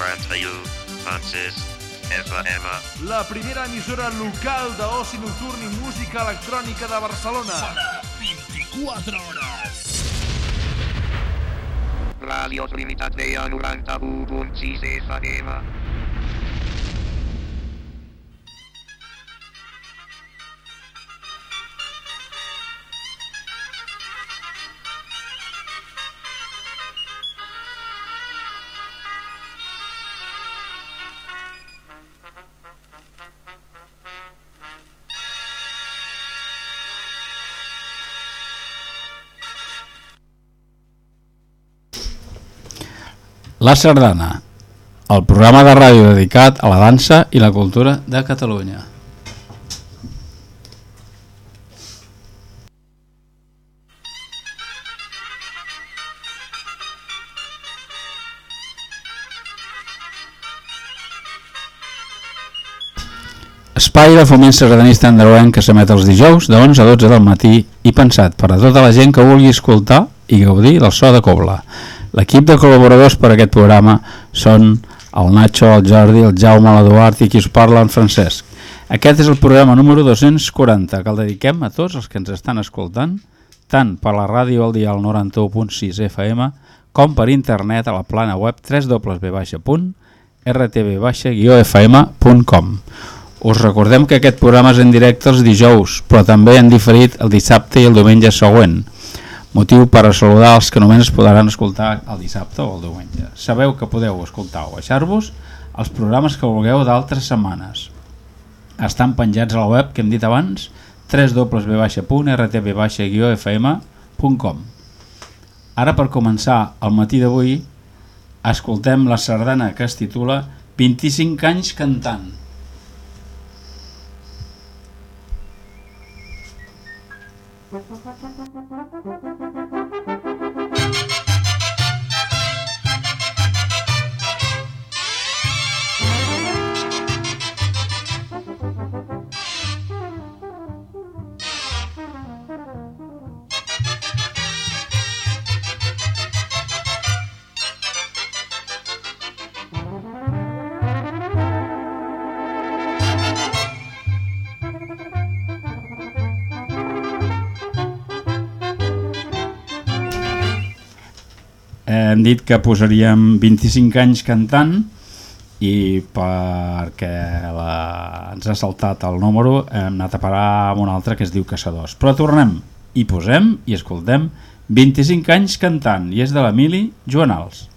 91.6 FM. La primera emissora local d'oci nocturn i música electrònica de Barcelona. Sona 24 hores. Ràdios Limitat Veia 91.6 FM. La Sardana, el programa de ràdio dedicat a la dansa i la cultura de Catalunya. Espai de foment sardanista andreuenc que s'emet els dijous de 11 a 12 del matí i pensat per a tota la gent que vulgui escoltar i gaudir del so de cobla. L'equip de col·laboradors per a aquest programa són el Nacho, el Jordi, el Jaume, l'Eduard i qui us parla, en Francesc. Aquest és el programa número 240 que el dediquem a tots els que ens estan escoltant, tant per la ràdio al dial 91.6 FM com per internet a la plana web www.rtb-fm.com. Us recordem que aquest programa és en directe els dijous, però també en diferit el dissabte i el diumenge següent. Motiu per a saludar els que només es podran escoltar el dissabte o el diumenge. Sabeu que podeu escoltar o baixar-vos els programes que vulgueu d'altres setmanes. Estan penjats a la web que hem dit abans www.rtb-fm.com Ara per començar el matí d'avui escoltem la sardana que es titula 25 anys cantant. Dit que posaríem 25 anys cantant i perquè la... ens ha saltat el número hem anat a parar amb un altre que es diu Caçadors. Però tornem i posem i escoltem 25 anys cantant i és de l'Emili Joanals.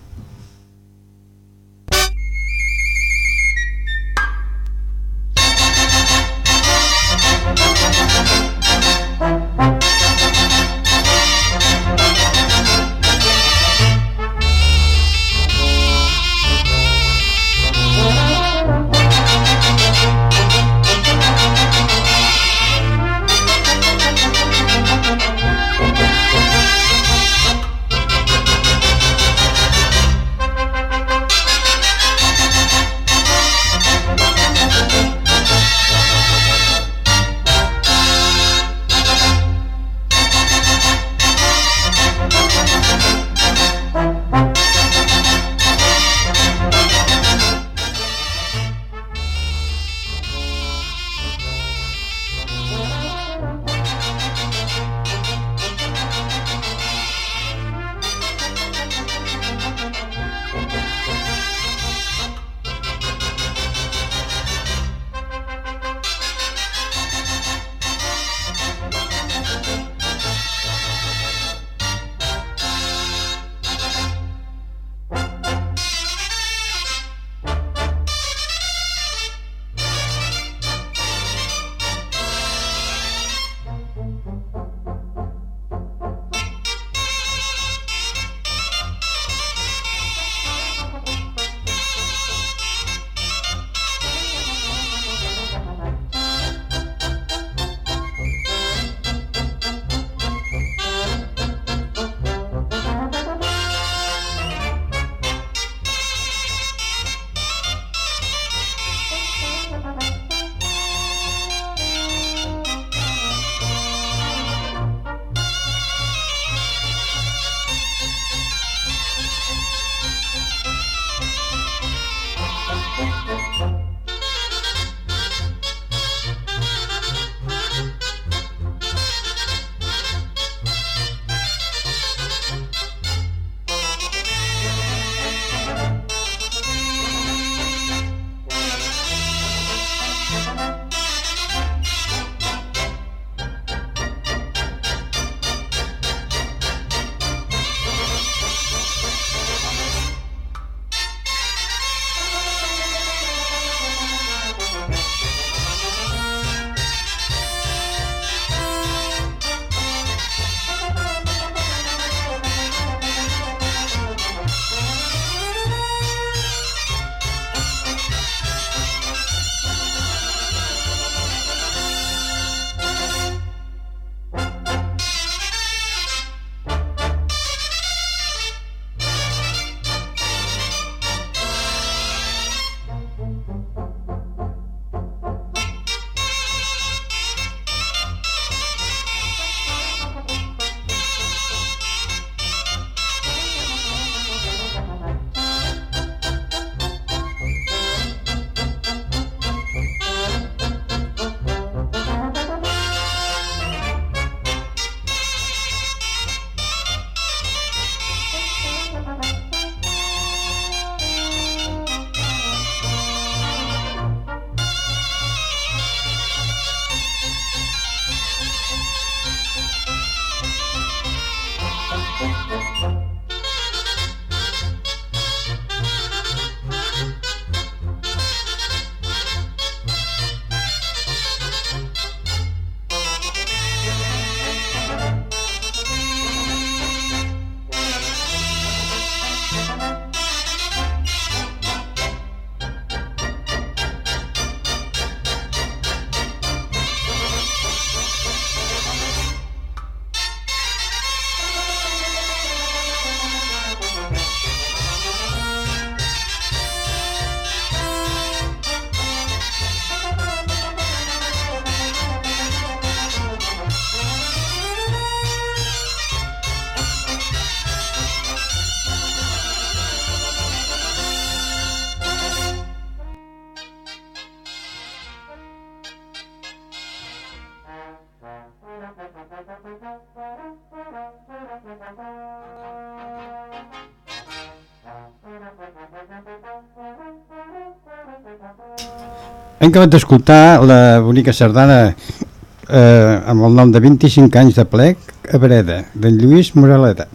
Hem acabat d'escoltar la bonica sardana eh, amb el nom de 25 anys de plec a Breda, d'en Lluís Moraleda.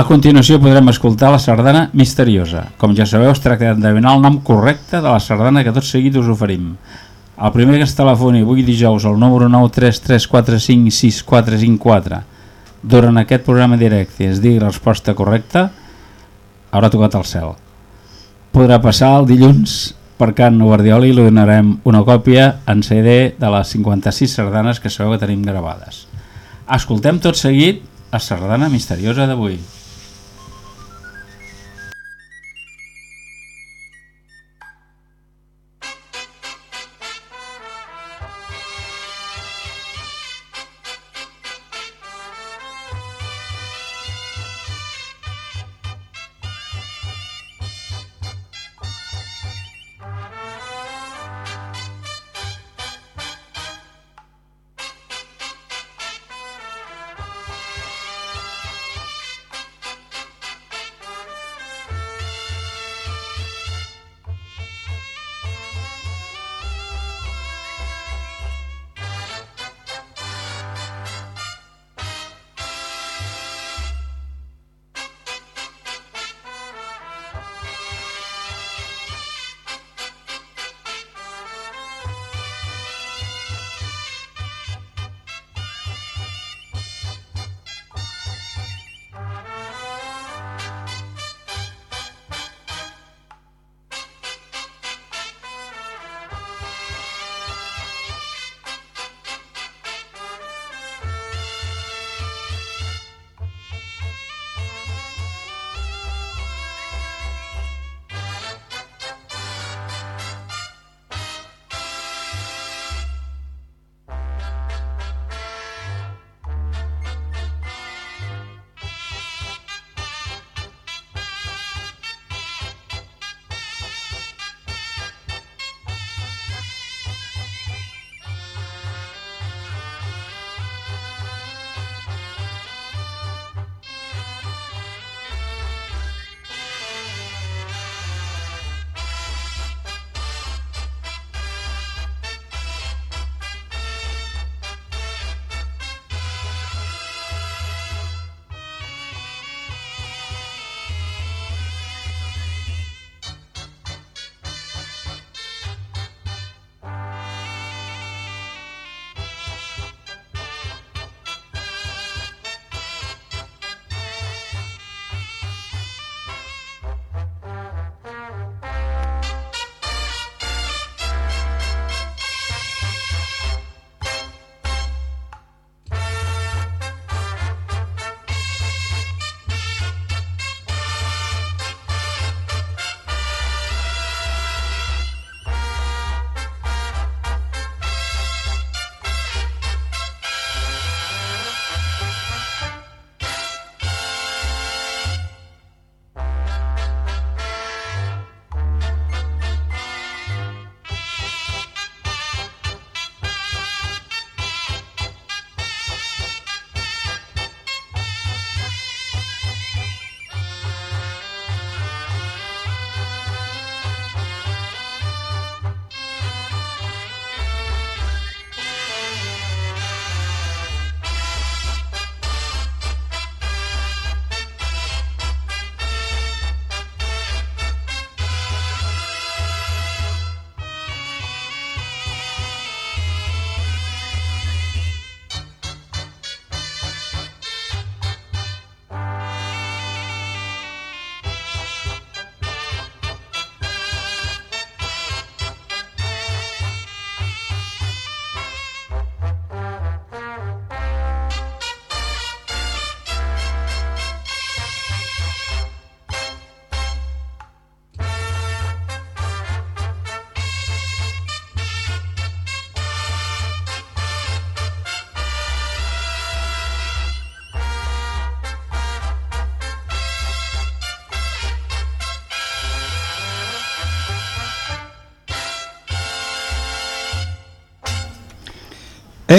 A continuació podrem escoltar la sardana misteriosa. Com ja sabeu, es tracta d'endevinar el nom correcte de la sardana que tot seguit us oferim. El primer que es telefoni avui dijous al número 933456454 durant aquest programa directe es digui la resposta correcta, haurà tocat el cel. Podrà passar el dilluns per Can Guardiola i li donarem una còpia en CD de les 56 sardanes que sabeu que tenim gravades. Escoltem tot seguit la sardana misteriosa d'avui.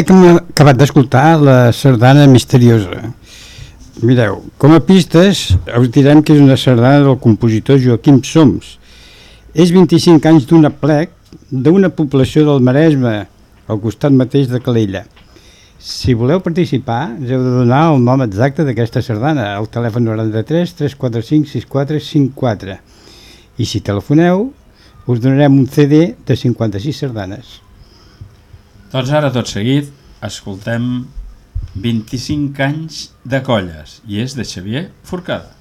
Hem acabat d'escoltar la sardana misteriosa. Mireu, com a pistes us direm que és una sardana del compositor Joaquim Soms. És 25 anys d'un aplec d'una població del Maresme, al costat mateix de Calella. Si voleu participar, us heu de donar el nom exacte d'aquesta sardana, al telèfon 93 345 6454. I si telefoneu, us donarem un CD de 56 sardanes. Doncs ara, tot seguit, escoltem 25 anys de colles i és de Xavier Forcada.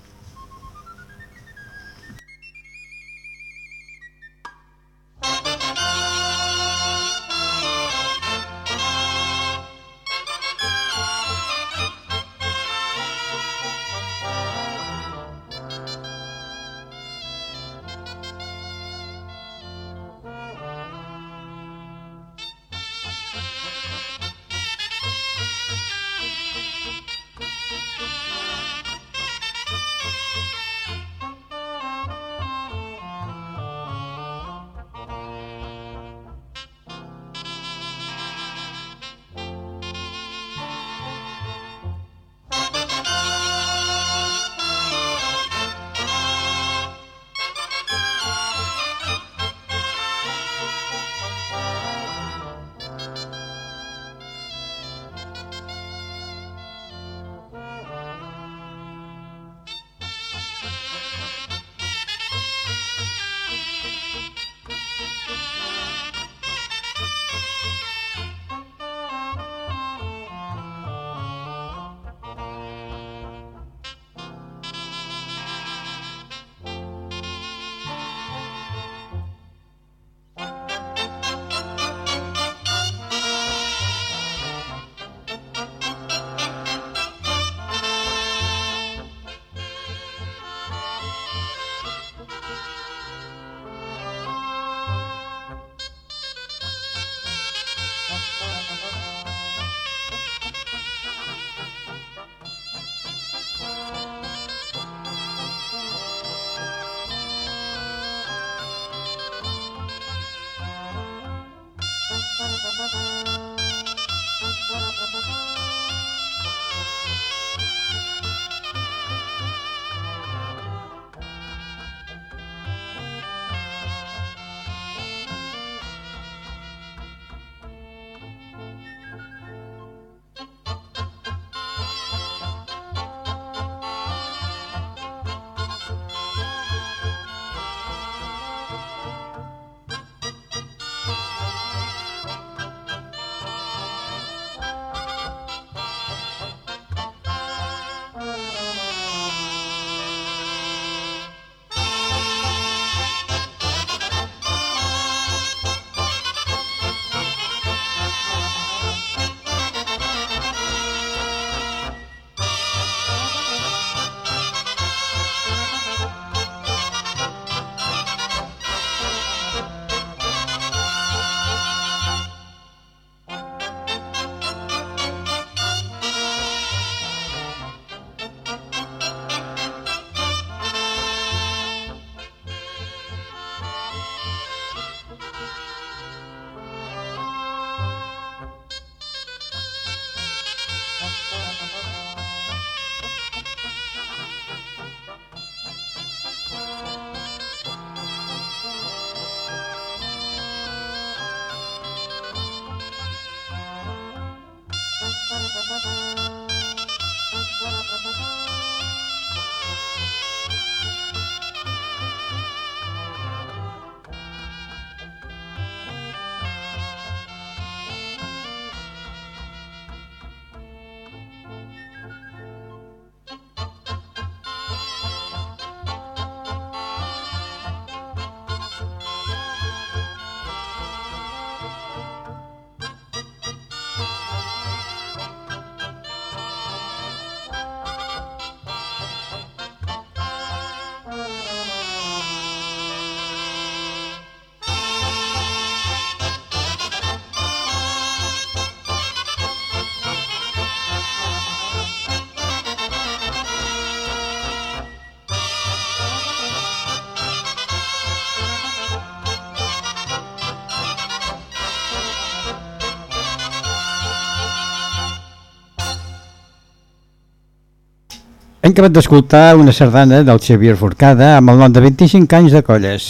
Hem acabat d'escoltar una sardana del Xavier Forcada amb el nom de 25 anys de colles.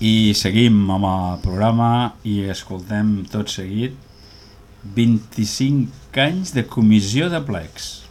I seguim amb el programa i escoltem tot seguit 25 anys de comissió de plecs.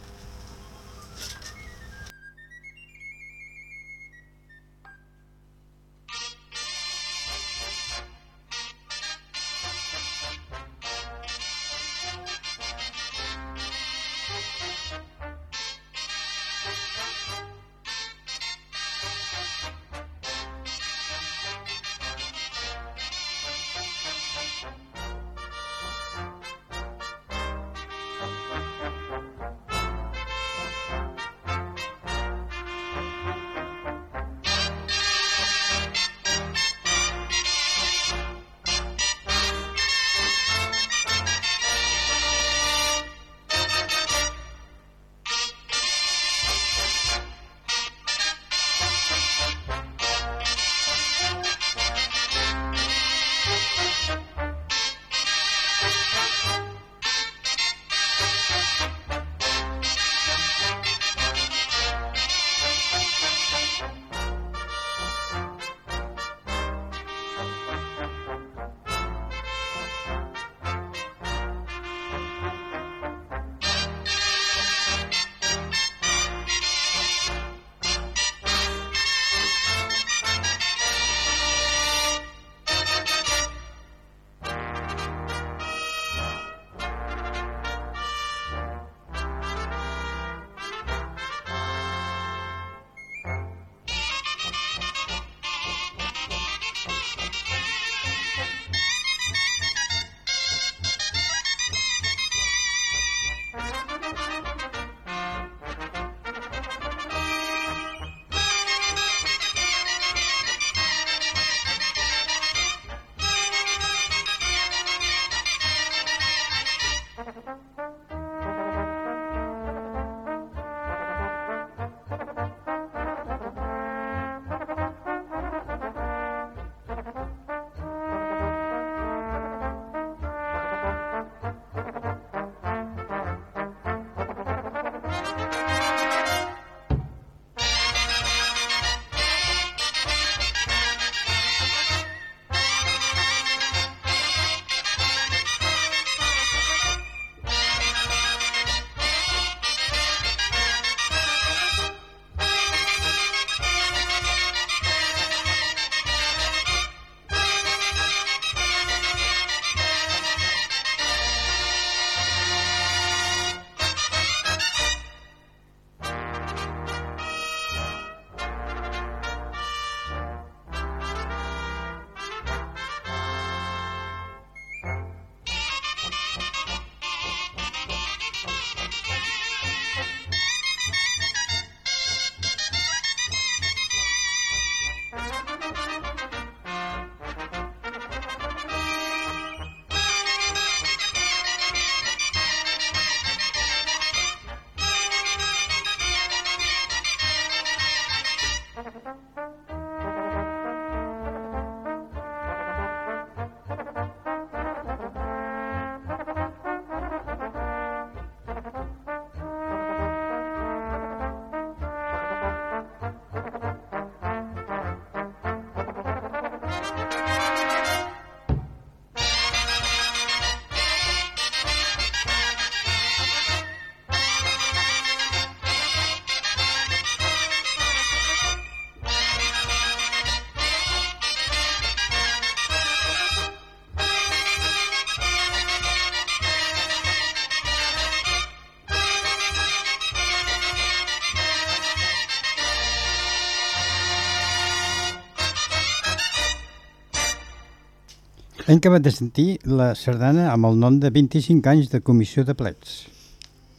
Hem acabat de sentir la sardana amb el nom de 25 anys de comissió de plets.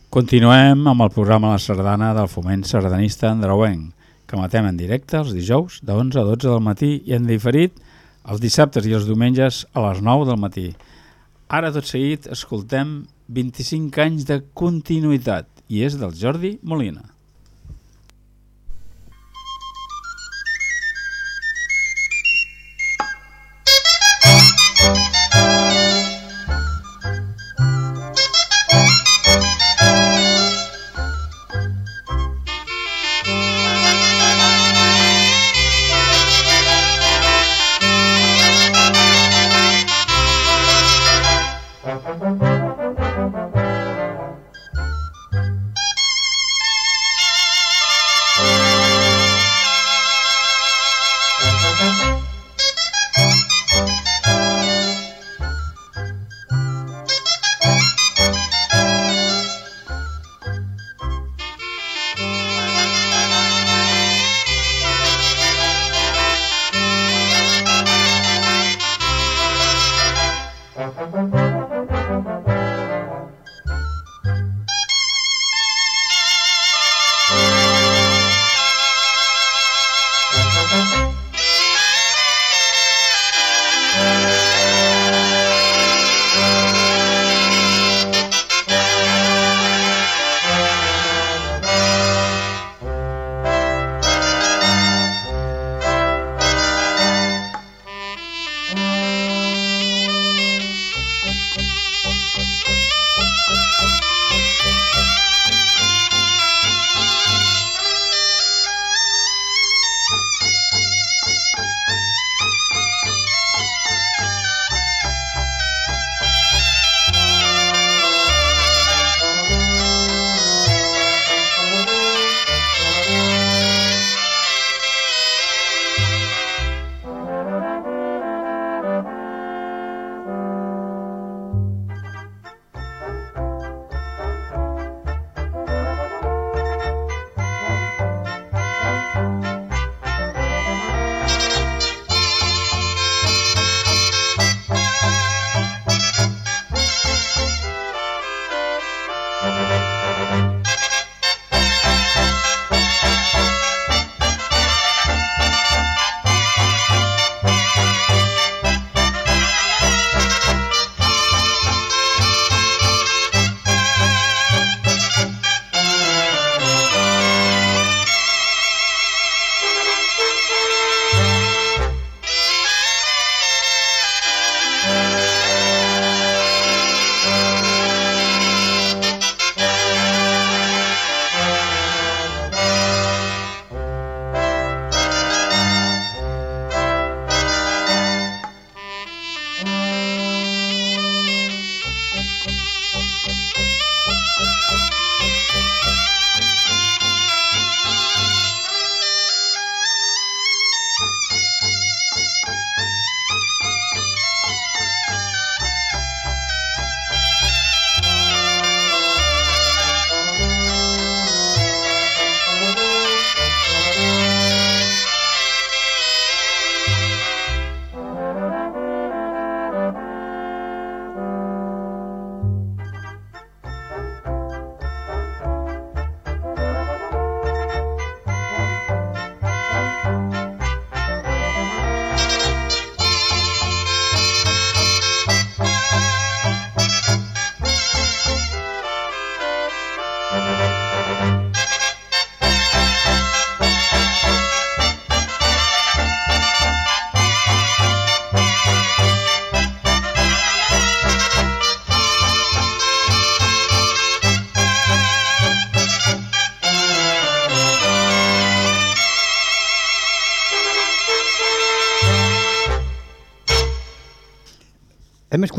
Continuem amb el programa La Sardana del Foment Sardanista Andreuenc, que matem en directe els dijous de 11 a 12 del matí i en diferit els dissabtes i els diumenges a les 9 del matí. Ara tot seguit escoltem 25 anys de continuïtat i és del Jordi Molina.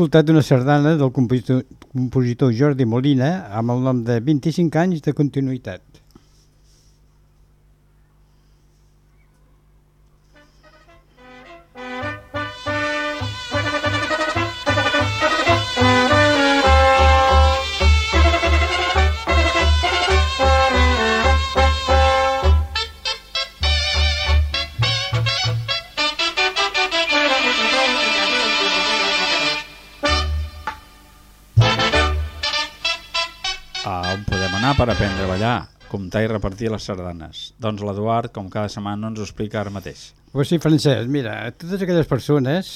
Escoltat una sardana del compositor, compositor Jordi Molina amb el nom de 25 anys de continuïtat. Per aprendre a ballar, comptar i repartir les sardanes? Doncs l'Eduard, com cada setmana, ens ho explica ara mateix. Pues sí, Francesc, mira, totes aquelles persones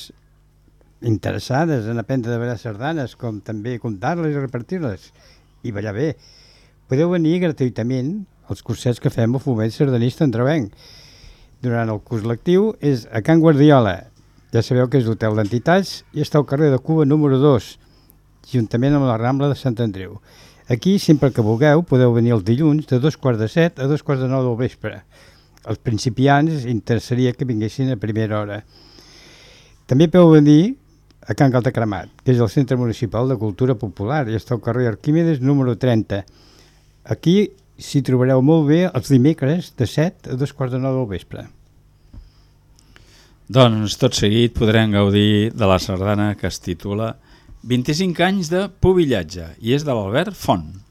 interessades en aprendre a ballar sardanes, com també comptar-les i repartir-les, i ballar bé, podeu venir gratuïtament als cursets que fem al Foment Sardanista Andrevenc. Durant el curs lectiu és a Can Guardiola, ja sabeu que és l'hotel d'entitats i està al carrer de Cuba número 2, juntament amb la Rambla de Sant Andreu. Aquí, sempre que vulgueu, podeu venir els dilluns de dos quarts de set a dos quarts de nou del vespre. Els principiants interessaria que vinguessin a primera hora. També podeu venir a Can Caltacremat, que és el Centre Municipal de Cultura Popular i està al carrer Arquímedes número 30. Aquí s'hi trobareu molt bé els dimecres de 7 a dos quarts de nou del vespre. Doncs tot seguit podrem gaudir de la sardana que es titula 25 anys de pubillatge i és de l'Albert Font.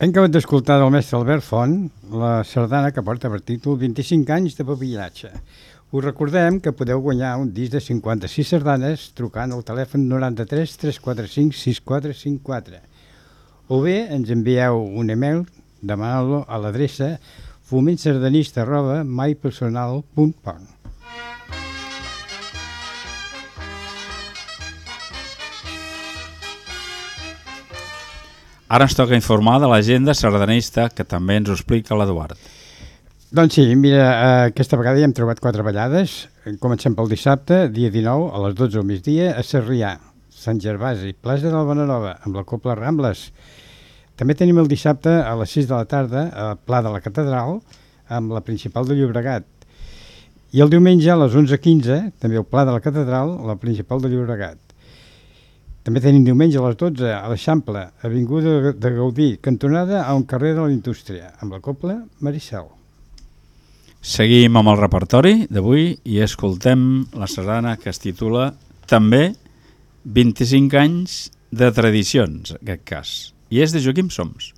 Hem acabat d'escoltar del mestre Albert Font la sardana que porta per títol 25 anys de pavillatge, Us recordem que podeu guanyar un disc de 56 sardanes trucant al telèfon 93 345 6454 o bé ens envieu un email demanant-lo a l'adreça fomentsardanista arroba mypersonal.com Ara ens toca informar de l'agenda sardanista que també ens ho explica l'Eduard. Doncs sí, mira, eh, aquesta vegada ja hem trobat quatre ballades. Comencem pel dissabte, dia 19, a les 12 del migdia, a Sarrià, Sant Gervasi, plaça del Bonanova, amb la Copla Rambles. També tenim el dissabte a les 6 de la tarda a Pla de la Catedral, amb la principal de Llobregat. I el diumenge a les 11.15, també al Pla de la Catedral, la principal de Llobregat. També tenim diumenge a les 12 a l'Eixample, Avinguda de Gaudí, cantonada a un carrer de la indústria, amb la copla Maricel. Seguim amb el repertori d'avui i escoltem la sardana que es titula també 25 anys de tradicions, en aquest cas, i és de Joaquim Soms.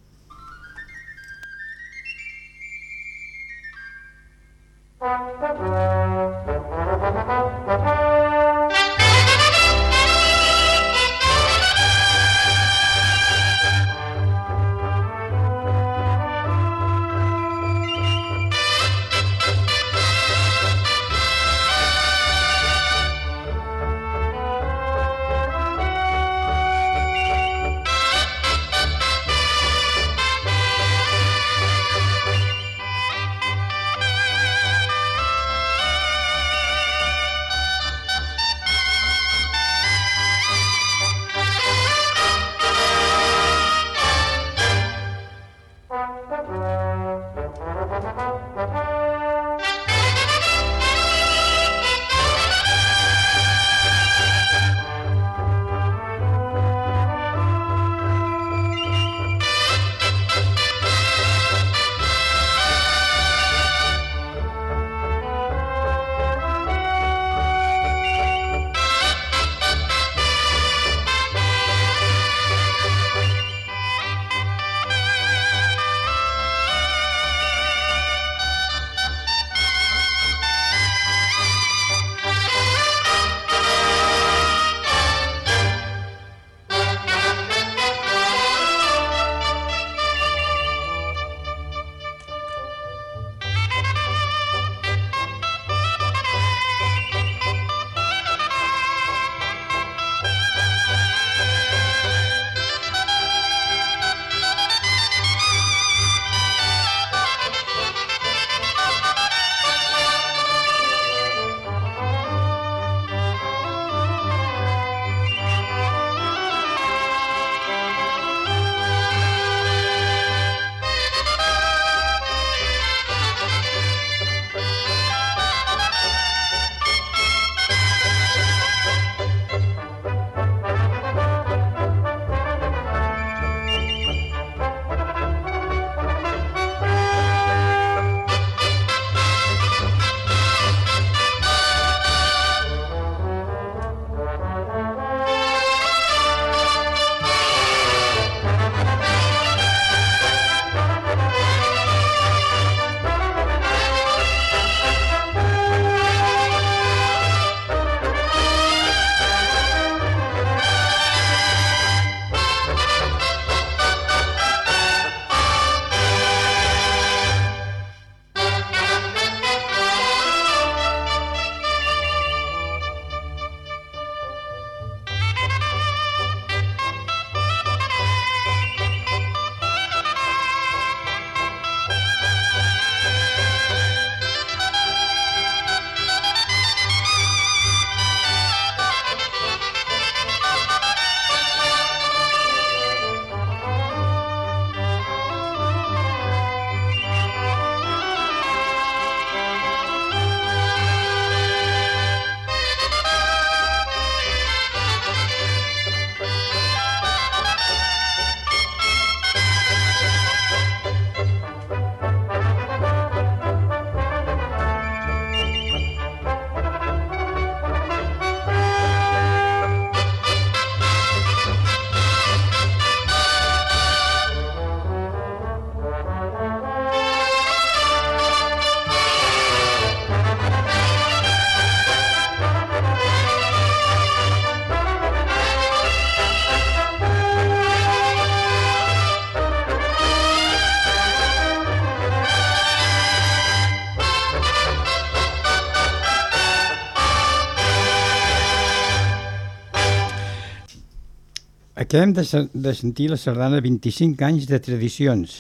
Acabem de, de sentir la sardana 25 anys de tradicions.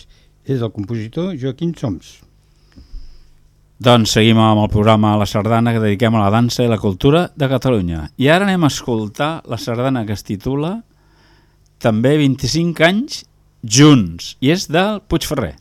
És del compositor Joaquim Soms. Doncs seguim amb el programa La Sardana que dediquem a la dansa i la cultura de Catalunya. I ara anem a escoltar la sardana que es titula també 25 anys junts i és del Puigferrer.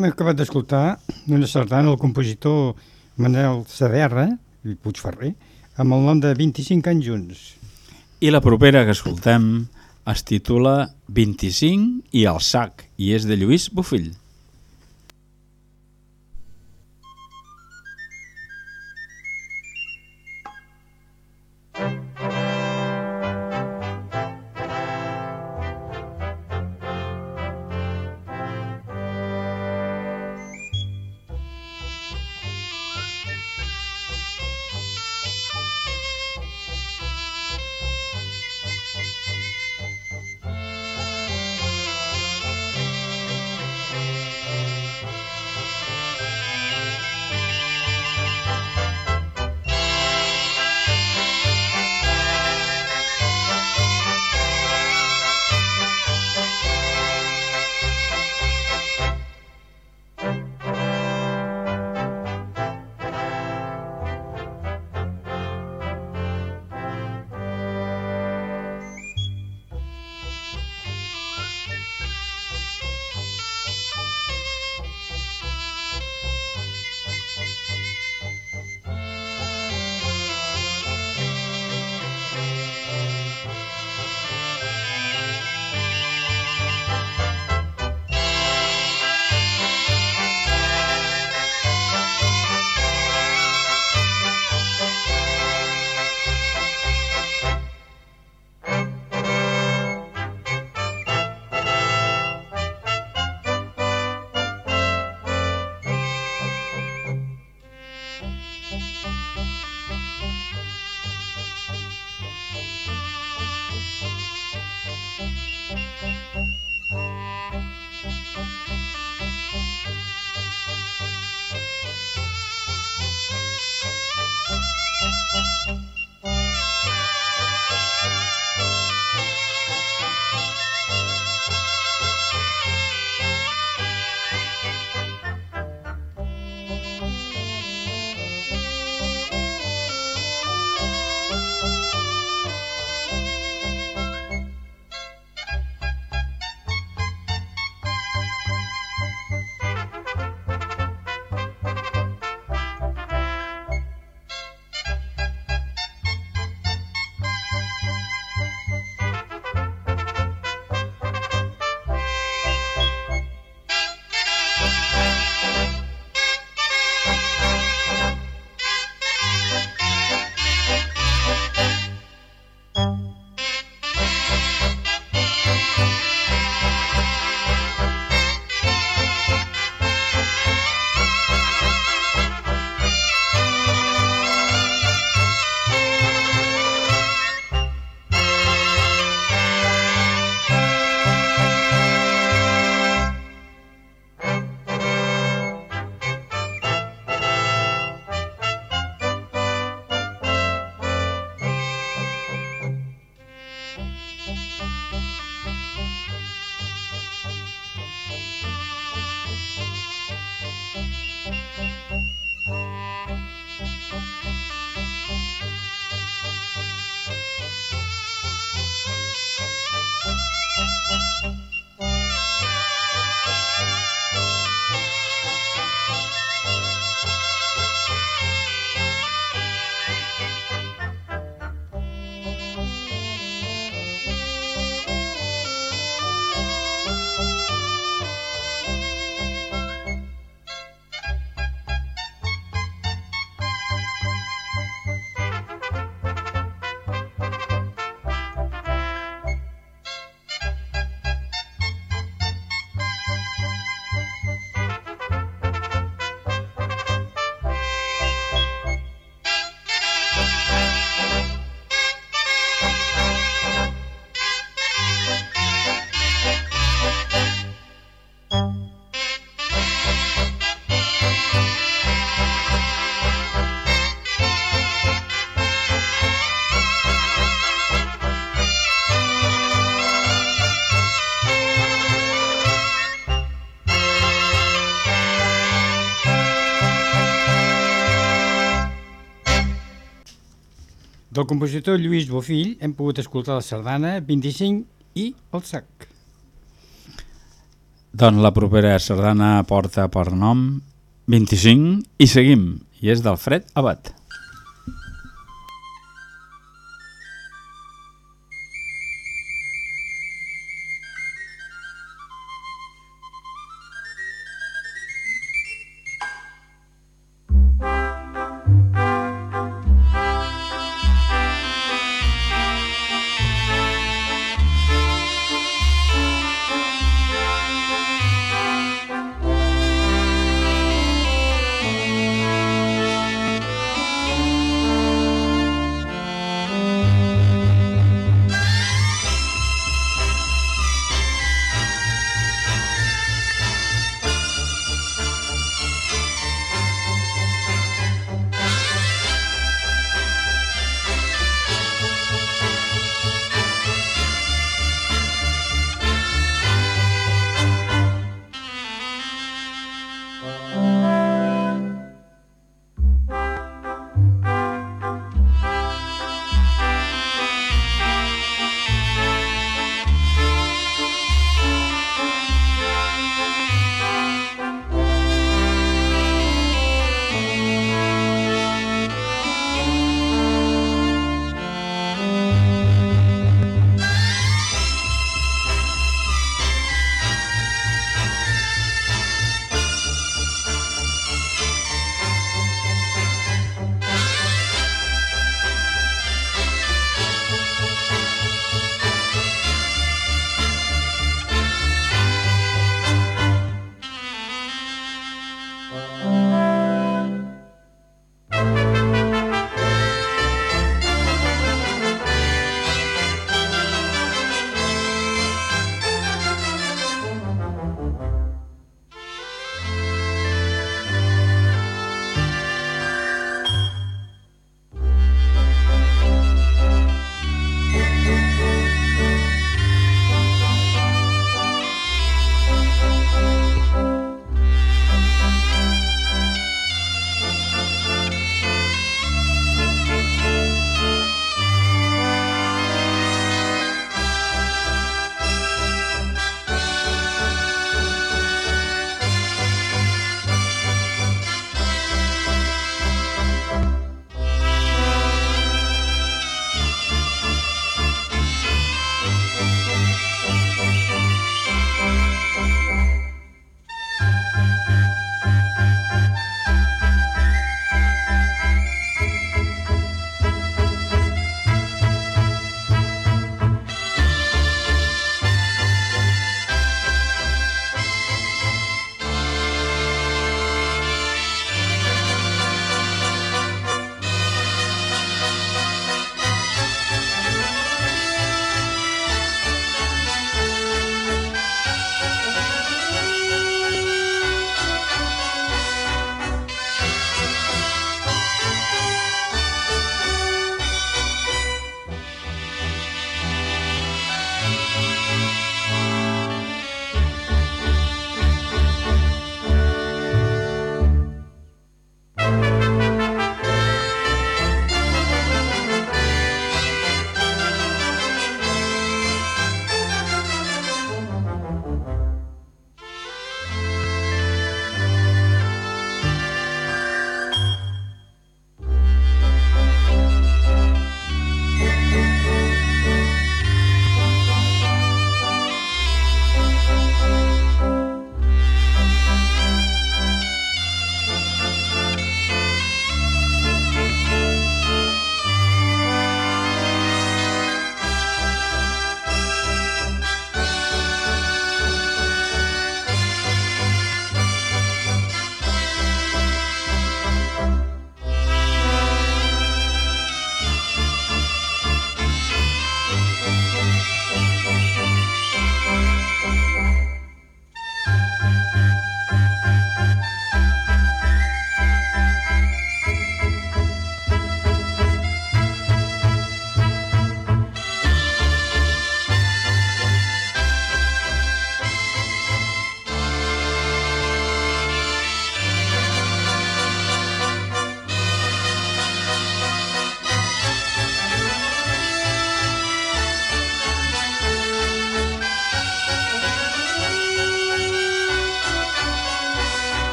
Hem acabat d'escoltar una sardana del compositor Manel Saderra i Puigferrer amb el nom de 25 anys junts. I la propera que escoltem es titula 25 i el sac i és de Lluís Bofill. Del compositor Lluís Bofill hem pogut escoltar la sardana 25 i el sac. Doncs la propera sardana porta per nom 25 i seguim, i és d'Alfred Abad.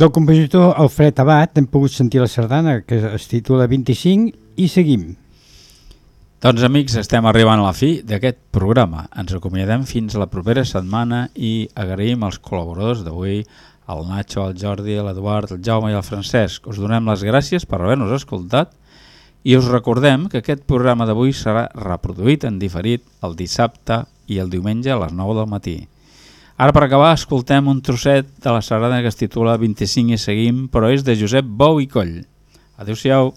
Del compositor Alfred Abad hem pogut sentir la sardana que es titula 25 i seguim. Doncs amics, estem arribant a la fi d'aquest programa. Ens acomiadem fins a la propera setmana i agraïm als col·laboradors d'avui, el Nacho, el Jordi, l'Eduard, el Jaume i el Francesc. Us donem les gràcies per haver-nos escoltat i us recordem que aquest programa d'avui serà reproduït en diferit el dissabte i el diumenge a les 9 del matí. Ara per acabar escoltem un trosset de la sardana que es titula 25 i seguim, però és de Josep Bou i Coll. Adéu-siau.